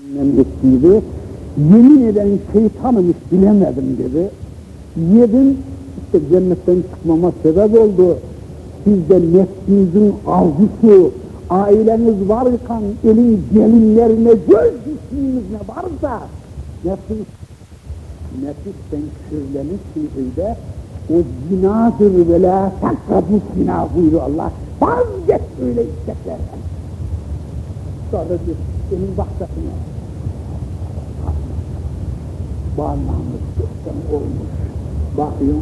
Annem ettiydi. Yemin eden şeytanımış bilemedim dedi. Yedim işte cennetten çıkmama sebep oldu. Sizde nefsinizin arzusu, aileniz varken elin gelinlerine göz düştüğünüz ne varsa nefsin nefisten kirlenirsin öyle o zinadır ve la takrabu zina buyuruyor Allah. Vazgeç öyle isteklerden. Sonra diyor, senin bahçesine bağlamış, yoktan olmuş. Bakıyor,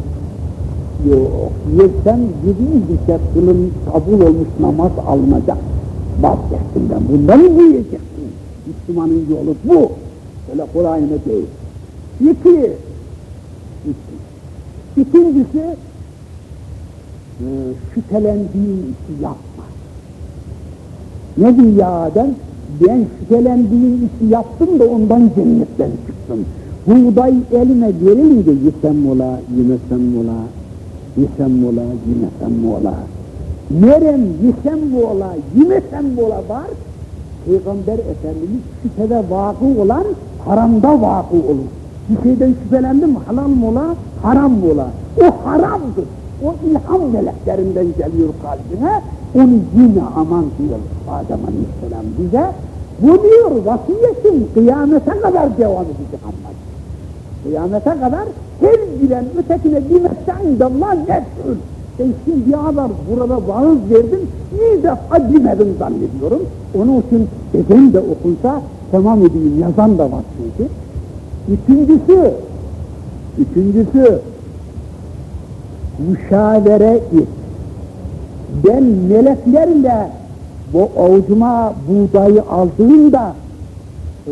yok, yersen yediğin bir kılın kabul olmuş namaz alınacak. Vazgeçtim ben, bundan mı yiyeceksin? Müslümanın yolu bu. Öyle kolay mı değil. İki. İkincisi, e, şüphelendiğin işi yapma. Ne diyor ya Adem? Ben şüphelendiğim işi yaptım da ondan cennetten çıktım. Buğday elime mola, yesem mola, yemesem mola. Nerem yesem mola, yemesem mola var. Peygamber Efendimiz şüphede vakı olan haramda vakı olur. Bir şeyden şüphelendim halal mola, haram mola. O haramdır. O ilham meleklerinden geliyor kalbine. Onu yine aman diyor Adem Aleyhisselam bize. Bu diyor vasiyetin kıyamete kadar devam edecek ama. Kıyamete kadar her bilen ötekine bilmezse indallah nefsül. Ben şimdiye kadar burada vaaz verdim, bir defa bilmedim zannediyorum. Onun için dedem de okunsa tamam edeyim, yazan da var çünkü. Üçüncüsü, üçüncüsü, müşavere et. Ben meleklerle bu avucuma buğdayı aldığımda e,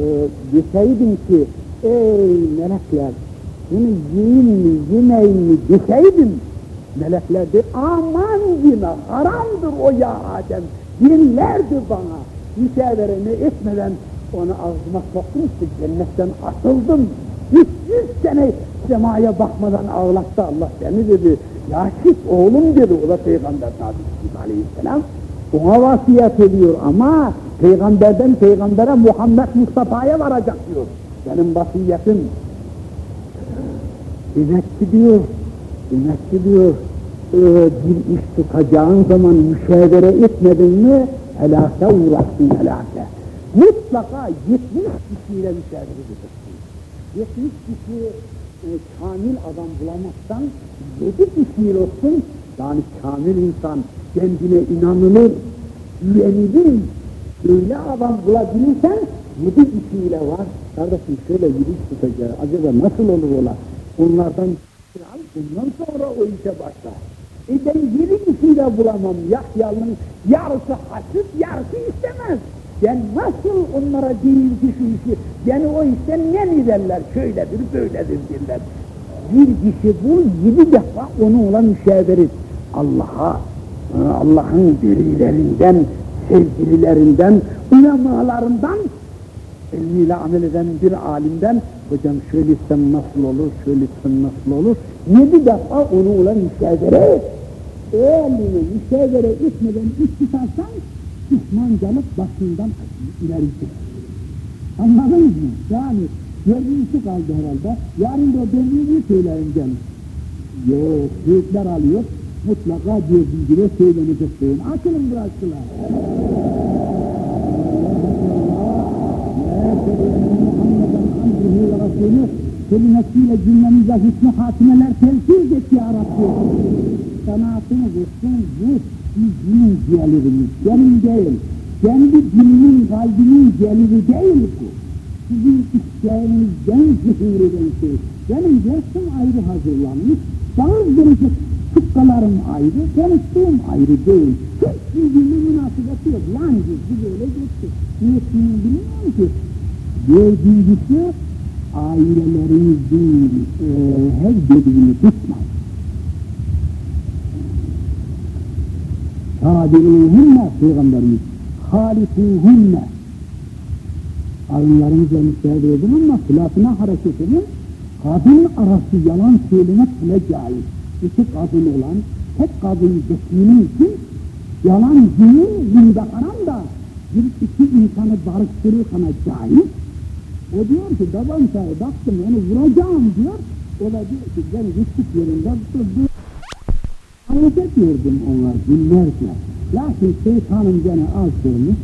deseydim ki ey melekler bunu yiyin mi yemeyin mi deseydim melekler de aman yine haramdır o ya Adem. Dinlerdi bana. Müşavereni etmeden onu ağzıma soktum ki cennetten atıldım. 300 sene semaya bakmadan ağlattı Allah beni dedi. Yaşit oğlum dedi. O da Peygamber Nabi Aleyhisselam. Ona vasiyet ediyor ama peygamberden peygambere Muhammed Mustafa'ya varacak diyor. Benim vasiyetim demek ki diyor, demek ki diyor e, bir iş tutacağın zaman müşavere etmedin mi helake uğrarsın helake. Mutlaka 70 kişiyle müşavere edeceksin. 70 kişi e, kamil adam bulamazsan 7 kişiyle olsun yani kamil insan kendine inanılır, güvenilir, öyle adam bulabilirsen yedi kişiyle var. Kardeşim şöyle yürüyüş tutacağız, acaba nasıl olur ola? Onlardan al, bundan sonra o işe başla. E ben yedi kişiyle bulamam, Yahya'nın yarısı hasıp, yarısı istemez. Ben nasıl onlara değil ki şu işi, yani o işten ne mi derler, şöyledir, böyledir derler. Bir kişi bul, yedi defa onu olan müşavir et. Allah'a Allah'ın delilerinden, sevgililerinden, ulemalarından, ilmiyle amel eden bir alimden, hocam şöyle etsem nasıl olur, şöyle etsem nasıl olur, yedi defa onu olan müşavere et. Eğer müşavere etmeden iş tutarsan, düşmancalık başından ileri Anladınız mı? Yani dördüncüsü kaldı herhalde. Yarın da dördüncüyü söyleyin canım. Yok, büyükler alıyor, mutlaka dördüncüye söylenecek deyin. Açılın bıraktılar. Kelimesiyle cümlemize hüsnü hatimeler telsiz et ya Rabbi. Sanatını vursun bu bizim gelirimiz, senin değil. Kendi dilinin, kalbinin geliri değil bu. Sizin isteğinizden zuhur eden şey. Benim dersim ayrı hazırlanmış, bazı derece Tıpkalarım ayrı, konuştuğum ayrı değil. Hiç birbirine münasebeti yok. Yani biz böyle geçti. Niyetini bilmiyorum ki. Dördüncüsü ailelerimizin e, her dediğini tutmayın. Tabi'uhunne Peygamberimiz halikuhunne alınlarımızla müsaade edin ama hilafına hareket edin. Kadın arası yalan söylemek bile caiz iki kadın olan tek kadın geçtiğinin için yalan değil, bunda haram da bir iki insanı barıştırırkana caiz, O diyor ki tabancaya baktım onu vuracağım diyor. O da diyor ki ben gittik yerinde durdu. Ayet etmiyordum onlar günlerce. Lakin şeytanım gene azdırmış.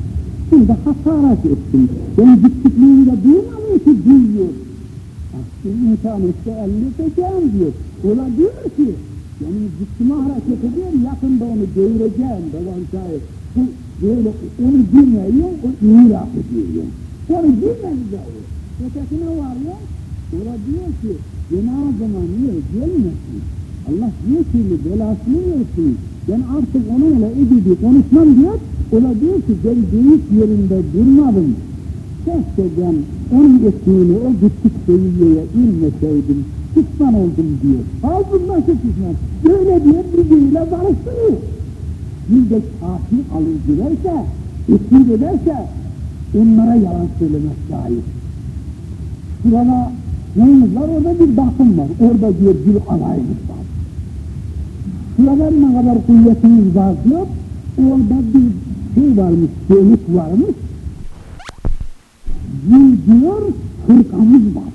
Şimdi hakaret ettim. Ben gittikliğini de duymamış ki duyuyor. Aslında insan işte elini öpeceğim diyor. Ola diyor ki, yani zıkkıma hareket ediyor, yakında onu devireceğim tabancayı. Bu böyle onu bilmiyor, o iğraf ediyor. Onu bilmeyecek. Ötekine var ya, ola diyor ki, cenazıma niye gelmesin? Allah diyor ki belasını versin. Ben artık onunla ebedi konuşmam diyor. Ola diyor ki ben büyük yerinde durmadım. Keşke onun ettiğini o gittik seviyeye inmeseydim. Pişman oldum diyor. Ağzım nasıl pişman? Böyle diye birbiriyle barıştırıyor. Bir de kafir alır giderse, etkin ederse onlara yalan söylemek caiz. Neyimiz var? Orada bir bakım var. Orada diyor bir alayımız var. Şurada ne kadar kuvvetimiz var diyor. Orada bir şey varmış, delik varmış. Bir diyor, hırkamız var.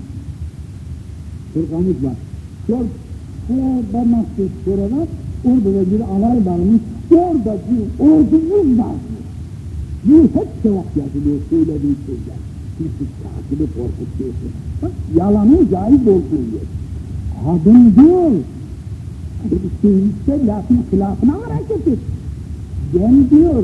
Hırkamız var. Çok orada nasıl şurada, orada da bir alay varmış. Orada bir ordumuz var. Bu hep sevap yazılıyor söylediği şeyler. Küçük takibi korkutuyorsun. Bak yalanın caiz olduğu yer. Kadın diyor, bir şeyse lafın hilafına hareket et. Ben diyor,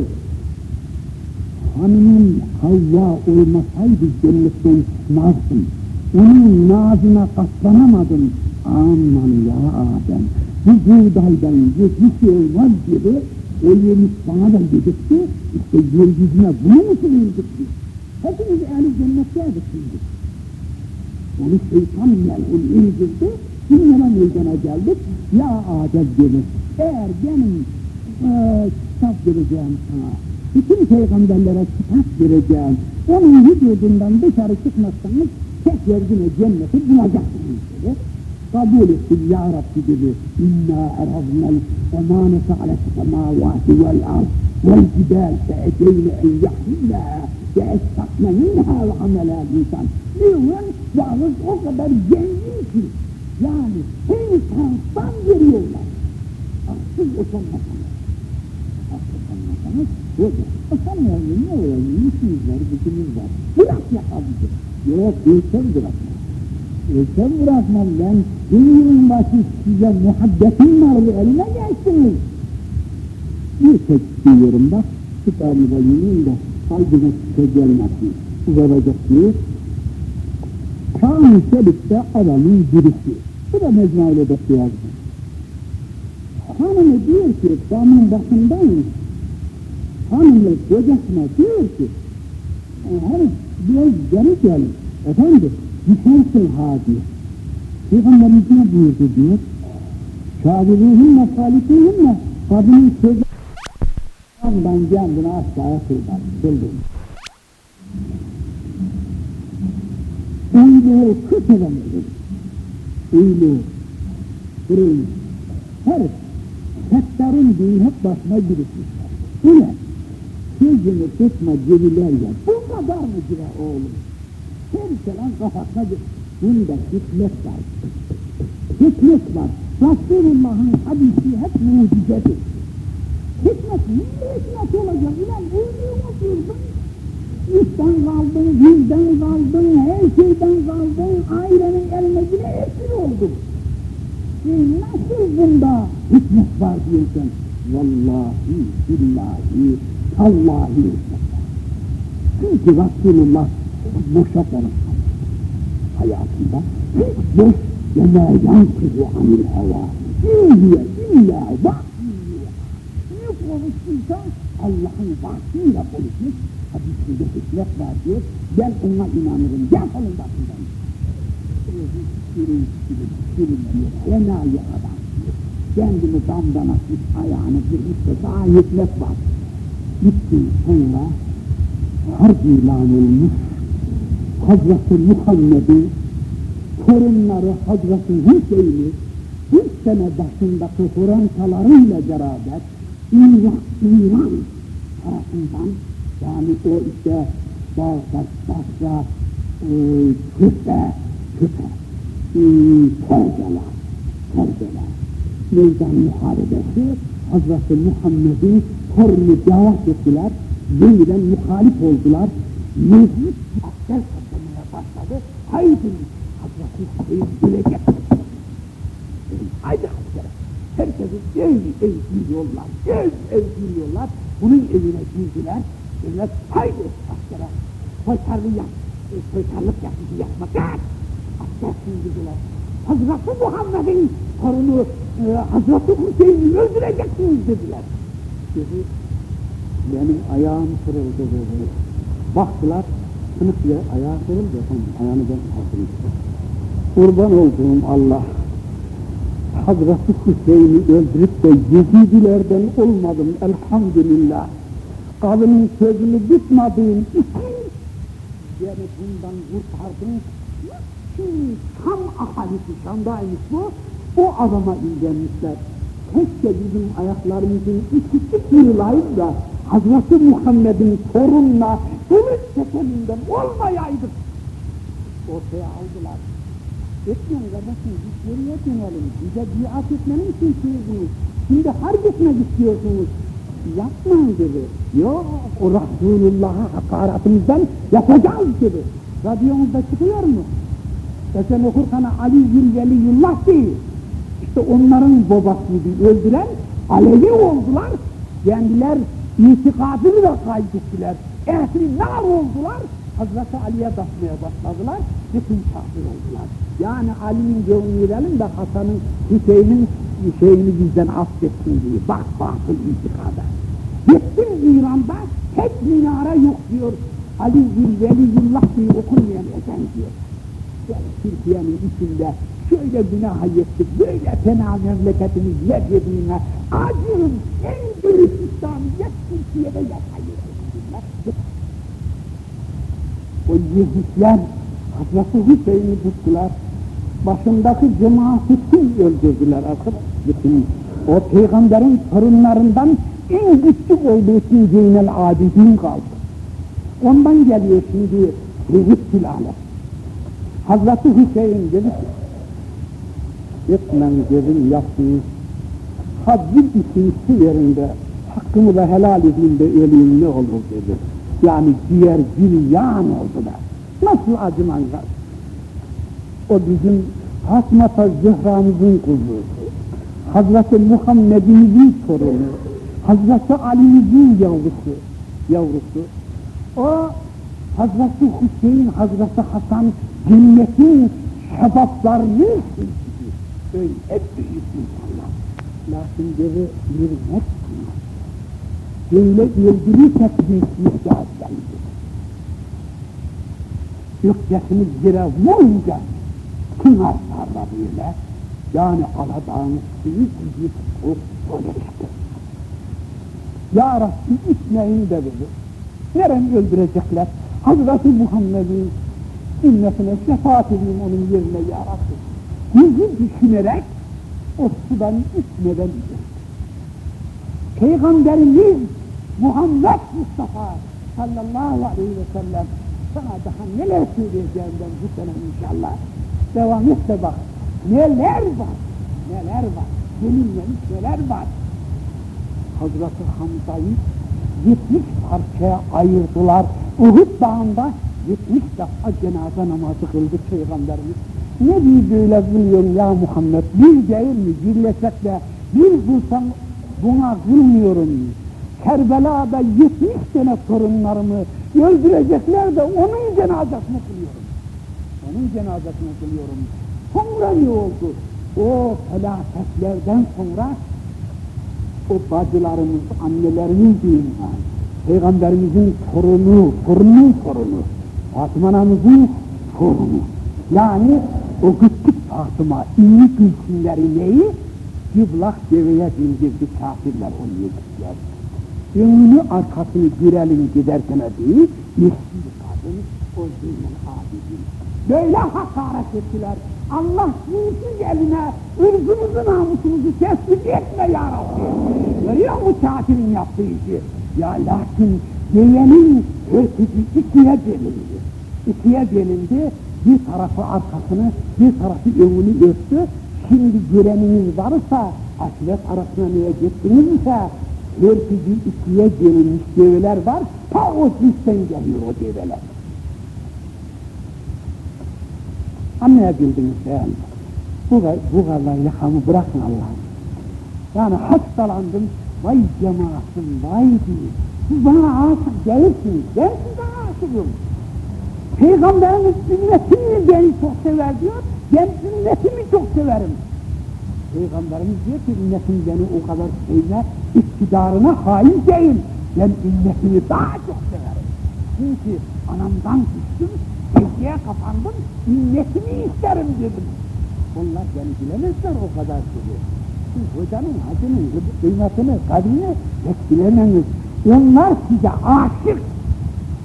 hanımın Havva olmasaydı cennetten çıkmazdım. Onun nazına katlanamadım. Aman ya Adem, bu buğdaydan yetmiş olmaz dedi. O yemiş bana da dedirtti. İşte yeryüzüne bunu mu sığırdık biz? Hepimiz ehli cennetlerde şimdi. Onu şeytan melun indirdi. Dünyana meydana geldik. Ya Adem dedi. Eğer benim e, kitap vereceğim sana, bütün peygamberlere kitap vereceğim, onun vücudundan dışarı çıkmazsanız tek yerdine cenneti bulacaksınız dedi. Kabul ettim ya Rabbi dedi. İnna erazmel emanete ale semavati vel ard vel cibel fe'edeyne en yahmillah ve estakne minha ve amela insan. Diyor yalnız o kadar zengin ki yani seni taraftan veriyorlar. Siz utanmasanız. Utanmasanız hoca. Utanmayalım ne olalım? İşimiz var, gücümüz var. Bırak yapabilir. Yok, ölçem bırakma. Ölçem bırakmam ben. Dünyanın başı size muhabbetim var bu eline geçtiniz. Bir tek diyorum bak, kitabı da de kalbine şüphe gelmesin. Uzanacak diyor. Kan Şerif'te adamın birisi. Bu da Mecmua'yla da yazdı. Hanımı diyor ki, damın başındaymış. Hanımla kocasına diyor ki, hani biraz geri gelin, efendim, düşersin ha diyor. Peygamberimiz ne buyurdu diyor. Şabiruhunla salikuhunla kadının sözü Ondan kendini aşağıya sığdar, sığdır. Uyluğu kıt edemedi. Uyluğu, fırın, her settarın düğün hep başına birisi. Ulan, sözünü tutma cebiler ya, bu kadar mı cira oğlum? Kimsenin kafasına bir, bunda hikmet var. Hikmet var. Resulullah'ın hadisi hep mucizedir. Hikmet, ne hikmet olacak? Ulan uyduğunu durdun, üstten kaldın, yüzden kaldın, her şeyden kaldın, ailenin eline bile esir oldun. E nasıl bunda hikmet var diyorsun? Vallahi, billahi, tallahi. Çünkü Resulullah boşa konuşmaz hayatında. Boş ve la yankızu anil heva. İlhiye illa vahyiye. Ne konuştuysa Allah'ın vahyiyle konuşmuş. Hadisinde hikmet var diyor. Ben ona inanırım. Defolun bakımdan. Sürün, sürün, sürün. Enayi adam. Kendini damdan atmış, ayağını kırmış da daha hikmet var. Gitti sonra harp ilan olmuş. Hazreti Muhammed'i torunları Hazreti Hüseyin'i bir sene başındaki Frankalarıyla beraber İran, İran tarafından yani o işte Bağdat, Basra, küpe, küpe, tergeler, tergeler. Meydan muharebesi Hazreti Muhammed'in torunu cevap ettiler, yeniden muhalif oldular. Meclis asker kazanmaya başladı. Haydi Hazreti Hüseyin gelecek. Haydi asker. Herkesi ev ev giriyorlar, ev ev giriyorlar. Bunun evine girdiler. Dediler, haydi askere, soytarlı yap, e, soytarlık yapıcı yapmak. Asker sindirdiler. Hazreti Muhammed'in torunu e, Hazreti Hüseyin'i öldüreceksiniz dediler. Dedi, benim ayağım kırıldı dedi. Baktılar, sınıf ya ayağı kırıldı efendim, ayağını ben aldım. Kurban olduğum Allah, Hazreti Hüseyin'i öldürüp de Yezidilerden olmadım elhamdülillah. Kadının sözünü tutmadığım için beni bundan kurtardın. Şimdi tam ahalisi Şam'daymış bu, o adama ilgilenmişler. Keşke bizim ayaklarımızın ikisi kırılaydı da Hazreti Muhammed'in torununa kılıç çekeminden olmayaydık. Ortaya aldılar. Etmeyin kardeşim, biz geriye dönelim. Bize biat etmenin için söylüyorsunuz. Şimdi harp etmek istiyorsunuz. Yapmayın dedi. Yok, o Resulullah'a hakaretimizden yapacağız dedi. Radyomuzda çıkıyor mu? Esen okurken Ali Gül Veliyullah değil. İşte onların babasını öldüren Alevi oldular. Kendiler itikadını da kaybettiler. Ehli nar oldular. Hazreti Ali'ye basmaya başladılar. Bütün kafir oldular. Yani Ali'nin gönlünü verelim de Hasan'ın Hüseyin'in şeyini bizden affetsin diye. Bak batıl itikada. Gittim İran'da tek minare yok diyor. Ali Veliyullah diye okunmayan esen diyor. Yani Türkiye'nin içinde şöyle günah ettik, böyle fena memleketimiz yer yediğine acırım en büyük İslamiyet Türkiye'de yaşayır. O Yehudler Hazreti Hüseyin'i tuttular, başındaki cemaati tüm öldürdüler arkadaş. Bütün o peygamberin torunlarından en küçük olduğu için Zeynel Abidin kaldı. Ondan geliyor şimdi Yehud silahı. Hazreti Hüseyin dedi ki, etmem dedim yaptınız. Hazzın ikincisi yerinde hakkımı da helal edeyim de öleyim ne olur dedi. Yani diğer yan oldu da. Nasıl acıman var? O bizim Hasmata Zehra'mızın kızı. Hazreti Muhammed'imizin torunu. Hazreti Ali'mizin yavrusu. Yavrusu. O Hazreti Hüseyin, Hazreti Hasan cennetin şebaplarını öyle hep büyük insanlar. Lakin dedi bir net Böyle öldürürse büyüklük cihazlarıdır. Gökçesini yere vurunca kınar sarla böyle. Yani Aladağ'ın suyu gibi soğuk böyle çıktı. Ya Rabbi içmeyin de dedi. Nereni öldürecekler? Hazreti Muhammed'in ümmetine şefaat edeyim onun yerine ya Rabbi. Düşünerek o sudan içmeden öldü. Peygamberimiz Muhammed Mustafa sallallahu aleyhi ve sellem sana daha neler söyleyeceğim ben bu sene inşallah. Devam et de bak. Neler var, neler var, yenilmemiş neler var. Hazreti Hamza'yı yetmiş parçaya ayırdılar. Uhud dağında yetmiş defa cenaze namazı kıldı Peygamberimiz. Ne diye böyle kılıyorum ya Muhammed, bir değil mi, birleşek de bir bulsam buna kılmıyorum. Kerbela'da yetmiş tane torunlarımı öldürecekler de onun cenazesini kılıyorum. Onun cenazesini kılıyorum. Sonra ne oldu? O felaketlerden sonra o bacılarımız, annelerimiz diyeyim yani. Peygamberimizin torunu, torunun torunu, Fatıma anamızın torunu. Yani o küçük Fatıma, ünlü gülsünleri neyi? Cıblak deveye bindirdi kafirler onu yedikler. Önünü arkasını girelim giderken değil, yeşil kadın o zeynen abidin. Böyle hakaret ettiler. Allah sinsіз eline ırzımızı namusumuzu teslim etme ya Rabbi. Görüyor mu kafirin yaptığı işi? Ya lakin diyenin hırtıcı ikiye bölündü. ikiye bölündü. Bir tarafı arkasını, bir tarafı önünü örttü. Şimdi göreniniz varsa, aşiret arasına niye gittinizse, herkesi ikiye bölünmüş develer var, ta o cinsten geliyor o develer. Anlayabildiniz yani. Bu, bu kadar yakamı bırakın Allah'ım. Yani hastalandım, vay cemaatim, vay diye. Siz bana aşık değilsiniz, ben size aşığım. Peygamberimiz ümmetini beni çok sever diyor, ben ümmetimi çok severim. Peygamberimiz diyor ki ümmetim beni o kadar sevme, iktidarına hain değil. Ben ümmetimi daha çok severim. Çünkü anamdan düştüm, secdeye kapandım, ümmetimi isterim dedim. Onlar beni bilemezler o kadar gibi. Siz hocanın hacının kıymetini, kadrini pek. Onlar size aşık.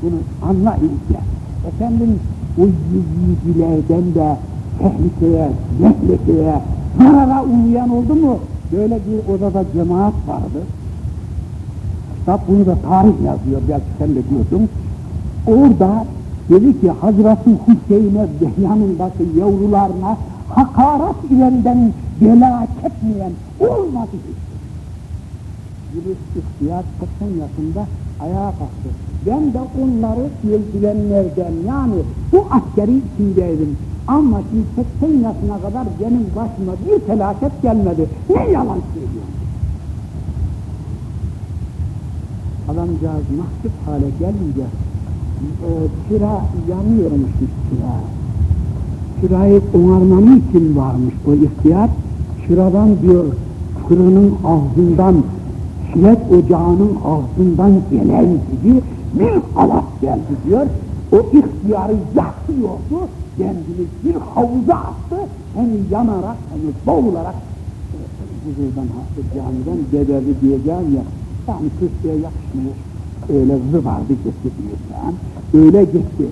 Bunu anlayın ki. Efendim o yüzücülerden de tehlikeye, tehlikeye, zarara uğrayan oldu mu? Böyle bir odada cemaat vardı. Kitap bunu da tarih yazıyor, belki sen de diyordun. Orada dedi ki Hazreti Hüseyin'e ve yanındaki yavrularına hakaret ilerinden bela çekmeyen olmadı hiç. Yunus ihtiyar 80 yaşında ayağa kalktı. Ben de onları öldürenlerden yani bu askeri içindeydim. Ama şimdi 80 yaşına kadar benim başıma bir felaket gelmedi. Ne yalan söylüyorum. Adamcağız mahcup hale gelince e, kira yanıyormuş kira. Kirayı onarmamı için varmış bu ihtiyar. Kiradan diyor fırının ağzından şilet ocağının ağzından gelen gibi bir alat geldi diyor. O ihtiyarı yakıyordu, kendini bir havuza attı, hem yanarak hem boğularak huzurdan camiden geberdi diyeceğim ya, yani Türkiye yakışmıyor. Öyle zıvardı gitti diyorsan, öyle gitti.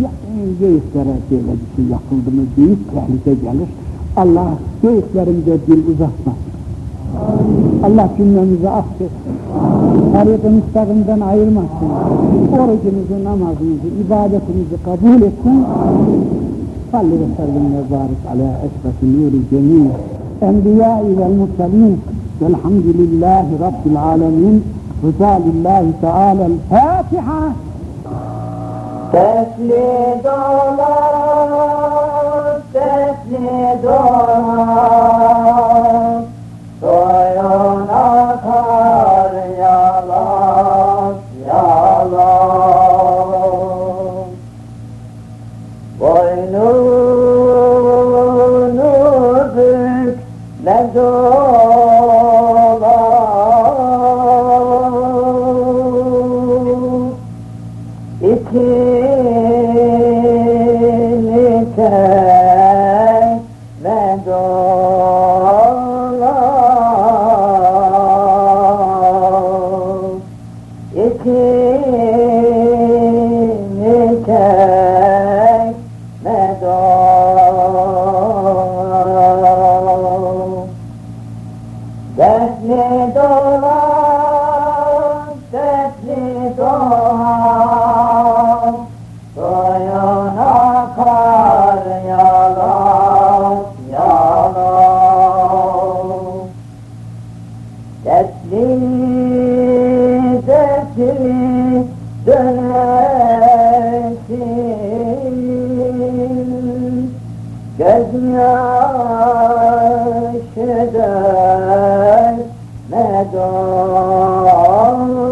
Ya, göğüslere böyle bir şey yapıldı mı büyük tehlike gelir. Allah göğüslerinde dil uzatmasın. Allah cümlemizi affetsin. Tarikat-ı müstakimden ayırmasın. Orucumuzu, namazımızı, ibadetimizi kabul etsin. Salli ve sellim ve barik ala eşrefi nuri cemil. Enbiyai vel mursalin. Velhamdülillahi Rabbil alemin. Rıza lillahi teala'l Fatiha. Sesli dolar, sesli dolar, जो dönersin, Gözüm yaşı dönme dolan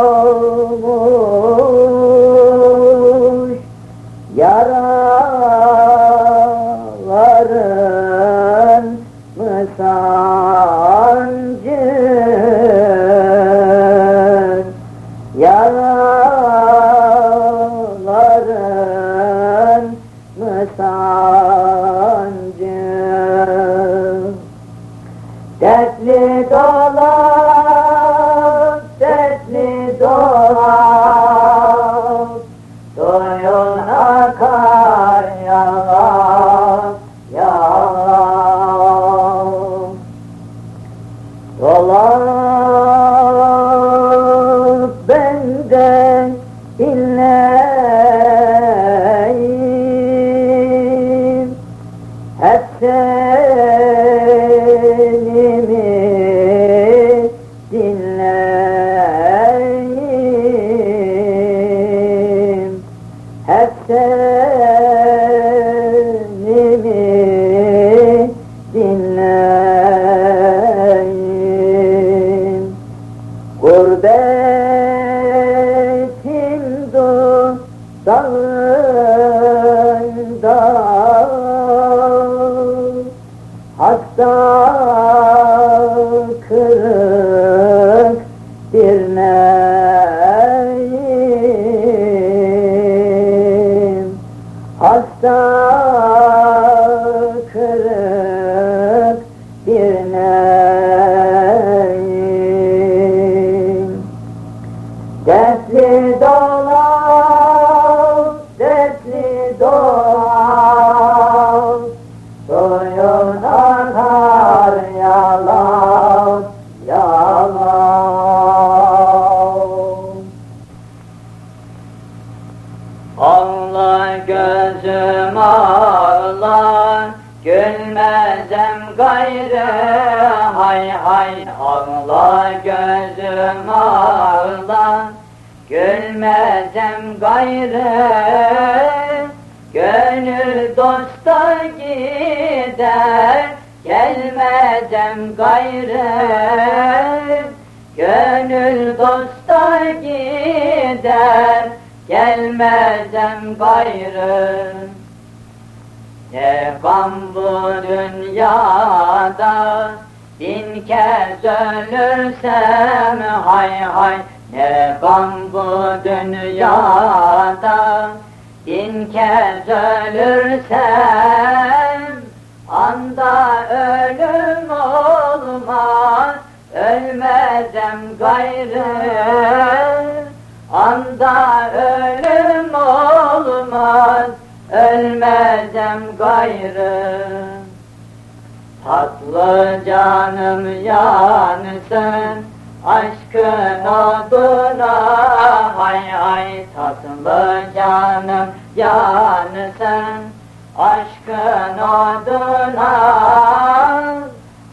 sancı dertli dolap ağlar Gülmezem gayrı Gönül dosta gider Gelmezem gayrı. Gönül dosta gider Gelmezem gayrı. Ne gam bu dünyada Bin kez ölürsem hay hay Ne gam bu dünyada? Bin kez ölürsem Anda ölüm olmaz Ölmezem gayrı. Anda ölüm olmaz Ölmezem gayrı Tatlı canım yansın Aşkın oduna hay hay Tatlı canım yansın Aşkın oduna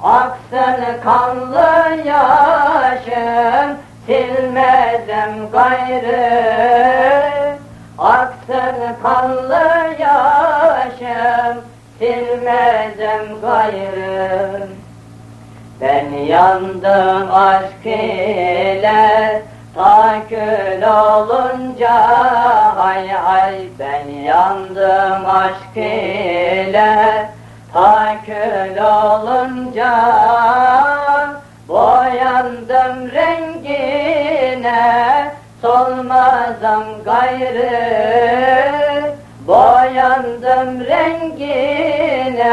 Aksın kanlı yaşım Silmezem gayrı. Aksın kanlı yaşım Silmezem gayrı. Ben yandım aşk ile Ta olunca Hay hay ben yandım aşk ile Ta olunca Boyandım rengine Solmazam gayrı Boyandım rengine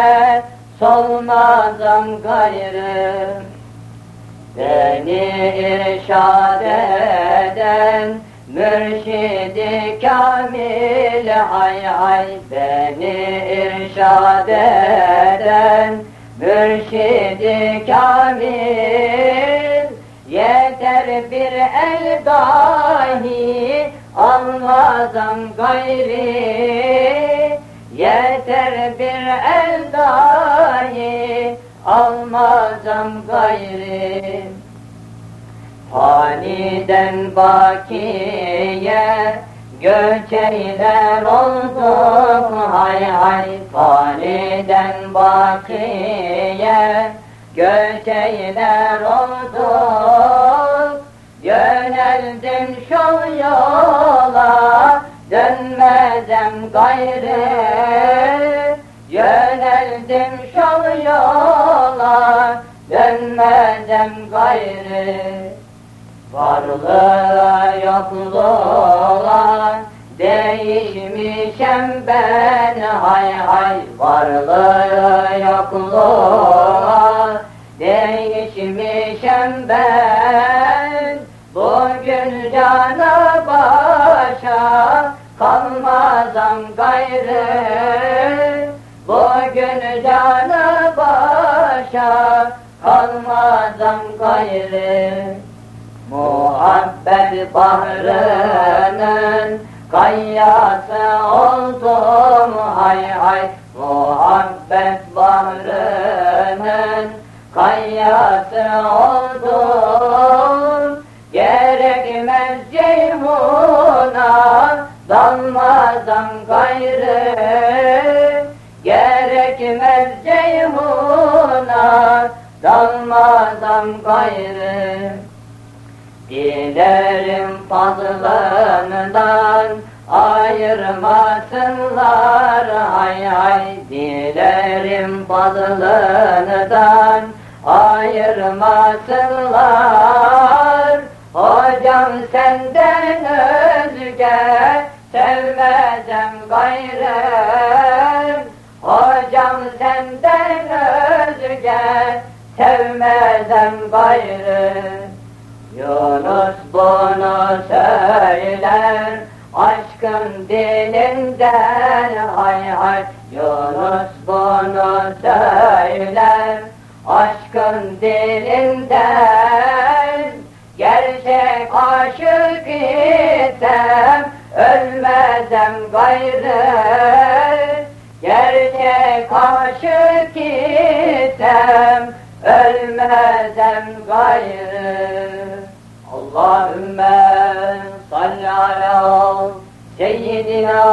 Solmazam gayrı. Beni irşad eden Mürşidi kamil hay hay Beni irşad eden Mürşidi kamil. Yeter bir el dahi Almazam gayri Yeter bir el dahi. Almazam gayri Faniden bakiye Göç eyler olduk hay hay Faniden bakiye Göç eyler olduk yola Dönmezem gayrı Yöneldim şol yola Dönmezem gayrı. Varlığa yokluğa Değişmişem ben. Hay hay Varlığa yokluğa Değişmişem ben. Bugün cana başa Kalmazam gayrı Bugün cana başa. Kalmazam gayrı Muhabbet bahrının kayyası oldum. Hay hay Muhabbet bahrının kayyası oldum dalmazam gayrı Gerekmez ceyhuna. Dalmazam gayrı Dilerim fazlından ayırmasınlar. Hay hay Dilerim fazlından ayırmasınlar. Hocam senden özge sevmezem gayrı Hocam senden özge sevmezem gayrı. Yunus bunu söyler aşkın dilinden hay hay. Yunus bunu söyler aşkın dilinden. Gerçek aşık isem ölmezem gayrı Gerçek aşık isem ölmezem gayrı. Allahümme salli ala seyyidina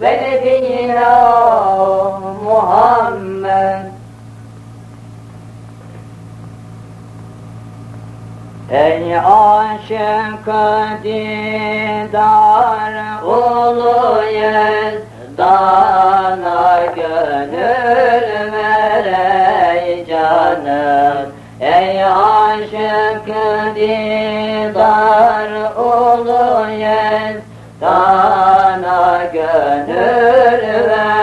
ve nebiyyina Muhammed Ey aşık didar ulu yezdana gönül ver ey canım. Ey aşık didar ulu yezdana gönül ver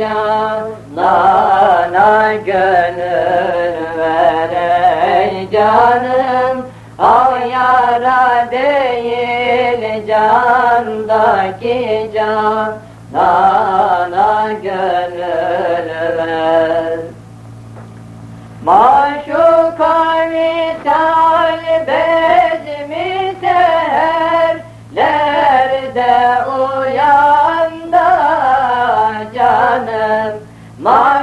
canana gönül ver ey canım Ayara değil candaki canana gönül ver. Maşuka misal Love